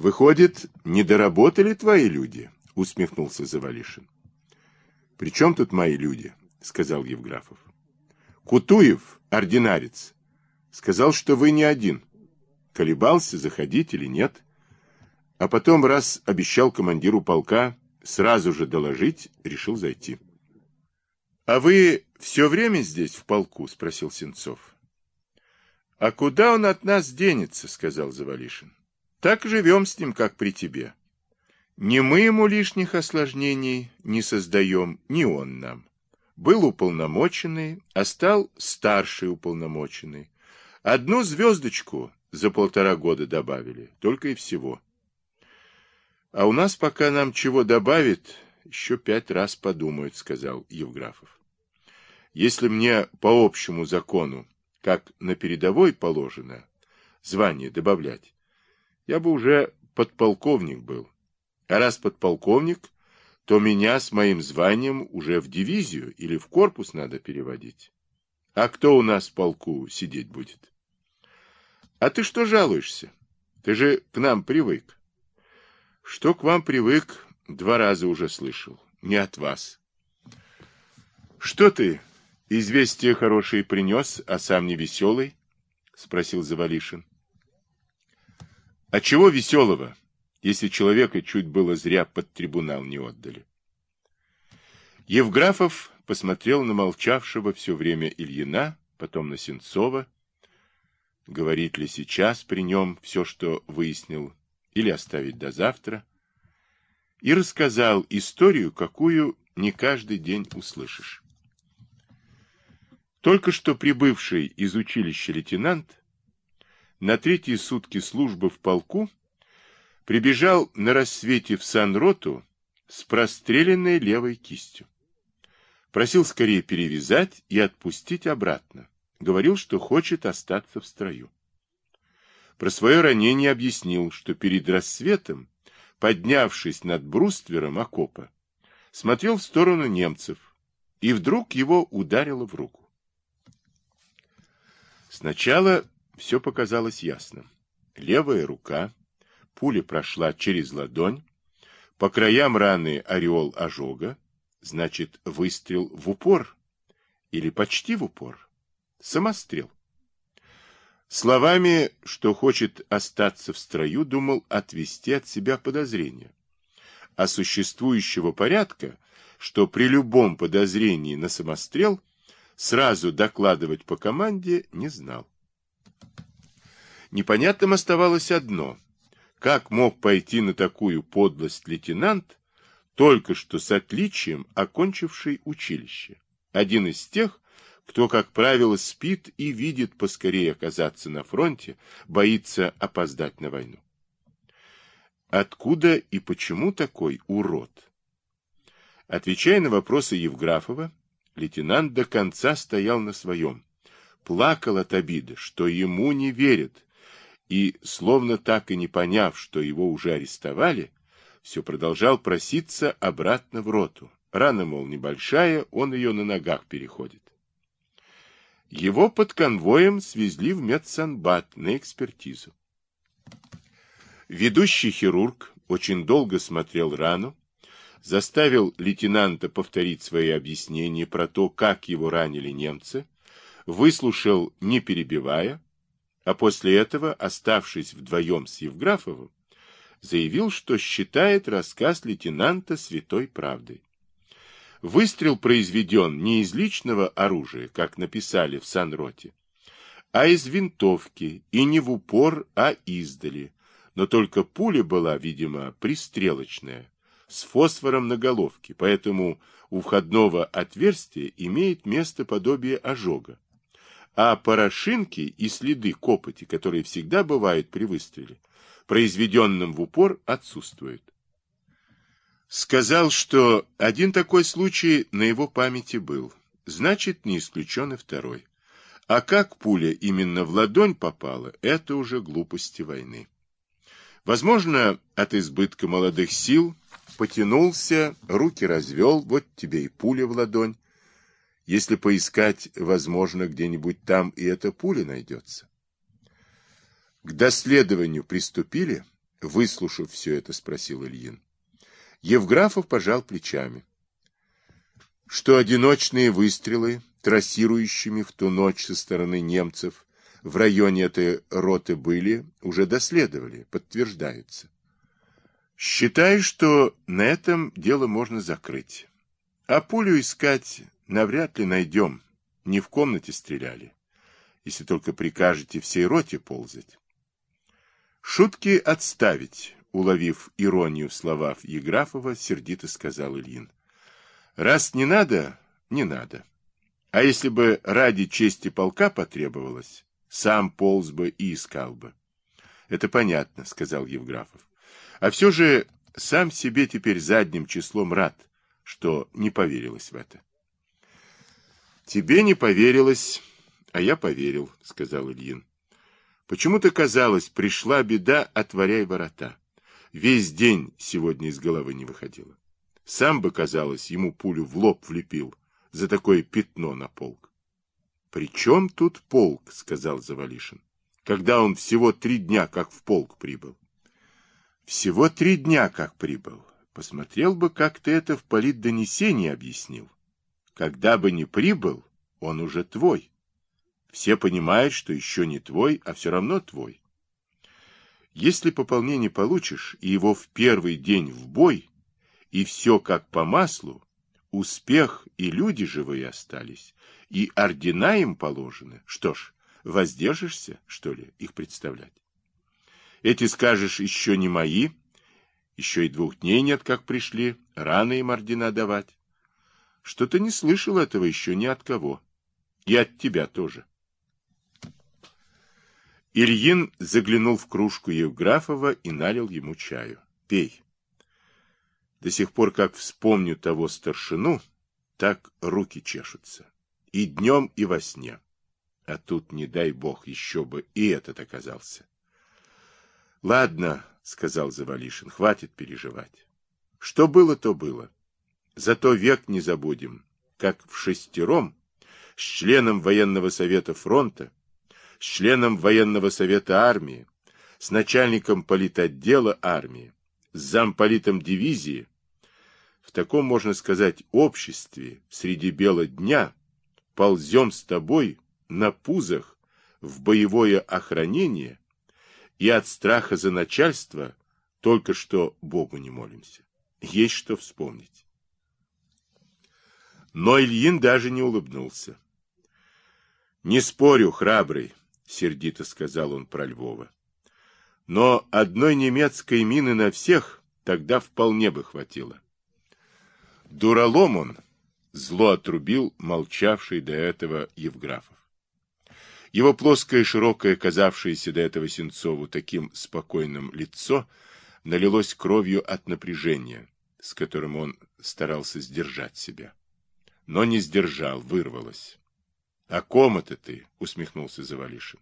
Выходит, не доработали твои люди? Усмехнулся Завалишин. При чем тут мои люди? Сказал Евграфов. Кутуев, ординарец, сказал, что вы не один. Колебался, заходить или нет. А потом, раз обещал командиру полка сразу же доложить, решил зайти. — А вы все время здесь, в полку? — спросил Сенцов. — А куда он от нас денется? — сказал Завалишин. — Так живем с ним, как при тебе. Ни мы ему лишних осложнений не создаем, ни он нам. Был уполномоченный, а стал старший уполномоченный. Одну звездочку за полтора года добавили, только и всего. А у нас, пока нам чего добавит, еще пять раз подумают, сказал Евграфов. Если мне по общему закону, как на передовой положено, звание добавлять, я бы уже подполковник был. А раз подполковник, то меня с моим званием уже в дивизию или в корпус надо переводить. А кто у нас в полку сидеть будет? А ты что жалуешься? Ты же к нам привык. Что к вам привык, два раза уже слышал. Не от вас. Что ты, известие хорошее принес, а сам не веселый? Спросил Завалишин. А чего веселого, если человека чуть было зря под трибунал не отдали? Евграфов посмотрел на молчавшего все время Ильина, потом на Сенцова. Говорит ли сейчас при нем все, что выяснил, или оставить до завтра? И рассказал историю, какую не каждый день услышишь. Только что прибывший из училища лейтенант на третьи сутки службы в полку прибежал на рассвете в санроту с простреленной левой кистью. Просил скорее перевязать и отпустить обратно. Говорил, что хочет остаться в строю. Про свое ранение объяснил, что перед рассветом, поднявшись над бруствером окопа, смотрел в сторону немцев, и вдруг его ударило в руку. Сначала все показалось ясным. Левая рука, пуля прошла через ладонь, по краям раны ореол ожога, значит, выстрел в упор или почти в упор, самострел. Словами, что хочет остаться в строю, думал отвести от себя подозрения. А существующего порядка, что при любом подозрении на самострел сразу докладывать по команде, не знал. Непонятным оставалось одно. Как мог пойти на такую подлость лейтенант, только что с отличием окончивший училище? Один из тех, кто, как правило, спит и видит поскорее оказаться на фронте, боится опоздать на войну. Откуда и почему такой урод? Отвечая на вопросы Евграфова, лейтенант до конца стоял на своем, плакал от обиды, что ему не верят, и, словно так и не поняв, что его уже арестовали, все продолжал проситься обратно в роту. Рана, мол, небольшая, он ее на ногах переходит. Его под конвоем свезли в медсанбат на экспертизу. Ведущий хирург очень долго смотрел рану, заставил лейтенанта повторить свои объяснения про то, как его ранили немцы, выслушал, не перебивая, а после этого, оставшись вдвоем с Евграфовым, заявил, что считает рассказ лейтенанта святой правдой. Выстрел произведен не из личного оружия, как написали в Санроте, а из винтовки, и не в упор, а издали. Но только пуля была, видимо, пристрелочная, с фосфором на головке, поэтому у входного отверстия имеет место подобие ожога. А порошинки и следы копоти, которые всегда бывают при выстреле, произведенном в упор, отсутствуют. Сказал, что один такой случай на его памяти был, значит, не исключен и второй. А как пуля именно в ладонь попала, это уже глупости войны. Возможно, от избытка молодых сил потянулся, руки развел, вот тебе и пуля в ладонь. Если поискать, возможно, где-нибудь там и эта пуля найдется. К доследованию приступили, Выслушав все это, спросил Ильин. Евграфов пожал плечами. Что одиночные выстрелы, трассирующими в ту ночь со стороны немцев, в районе этой роты были, уже доследовали, подтверждаются. Считаю, что на этом дело можно закрыть. А пулю искать навряд ли найдем. Не в комнате стреляли. Если только прикажете всей роте ползать. Шутки отставить, уловив иронию в словах Еграфова, сердито сказал Ильин. Раз не надо, не надо. А если бы ради чести полка потребовалось, сам полз бы и искал бы. Это понятно, сказал Евграфов. А все же сам себе теперь задним числом рад, что не поверилось в это. Тебе не поверилось, а я поверил, сказал Ильин. Почему-то казалось, пришла беда, отворяй ворота. Весь день сегодня из головы не выходило. Сам бы, казалось, ему пулю в лоб влепил за такое пятно на полк. — При чем тут полк? — сказал Завалишин, — когда он всего три дня как в полк прибыл. Всего три дня как прибыл. Посмотрел бы, как ты это в политдонесении объяснил. Когда бы не прибыл, он уже твой. Все понимают, что еще не твой, а все равно твой. Если пополнение получишь, и его в первый день в бой, и все как по маслу, успех и люди живые остались, и ордена им положены, что ж, воздержишься, что ли, их представлять? Эти, скажешь, еще не мои, еще и двух дней нет, как пришли, рано им ордена давать. Что-то не слышал этого еще ни от кого. И от тебя тоже. Ильин заглянул в кружку Евграфова и налил ему чаю. Пей. До сих пор, как вспомню того старшину, так руки чешутся. И днем, и во сне. А тут, не дай бог, еще бы и этот оказался. — Ладно, — сказал Завалишин, — хватит переживать. Что было, то было. Зато век не забудем, как в шестером, с членом военного совета фронта, с членом военного совета армии, с начальником политотдела армии, с замполитом дивизии, в таком, можно сказать, обществе среди бела дня ползем с тобой на пузах в боевое охранение и от страха за начальство только что Богу не молимся. Есть что вспомнить. Но Ильин даже не улыбнулся. «Не спорю, храбрый», — сердито сказал он про Львова. «Но одной немецкой мины на всех тогда вполне бы хватило». «Дуралом он», — зло отрубил молчавший до этого Евграфов. Его плоское, широкое, казавшееся до этого Сенцову таким спокойным лицо, налилось кровью от напряжения, с которым он старался сдержать себя. Но не сдержал, вырвалось. — О ком это ты? — усмехнулся Завалишин.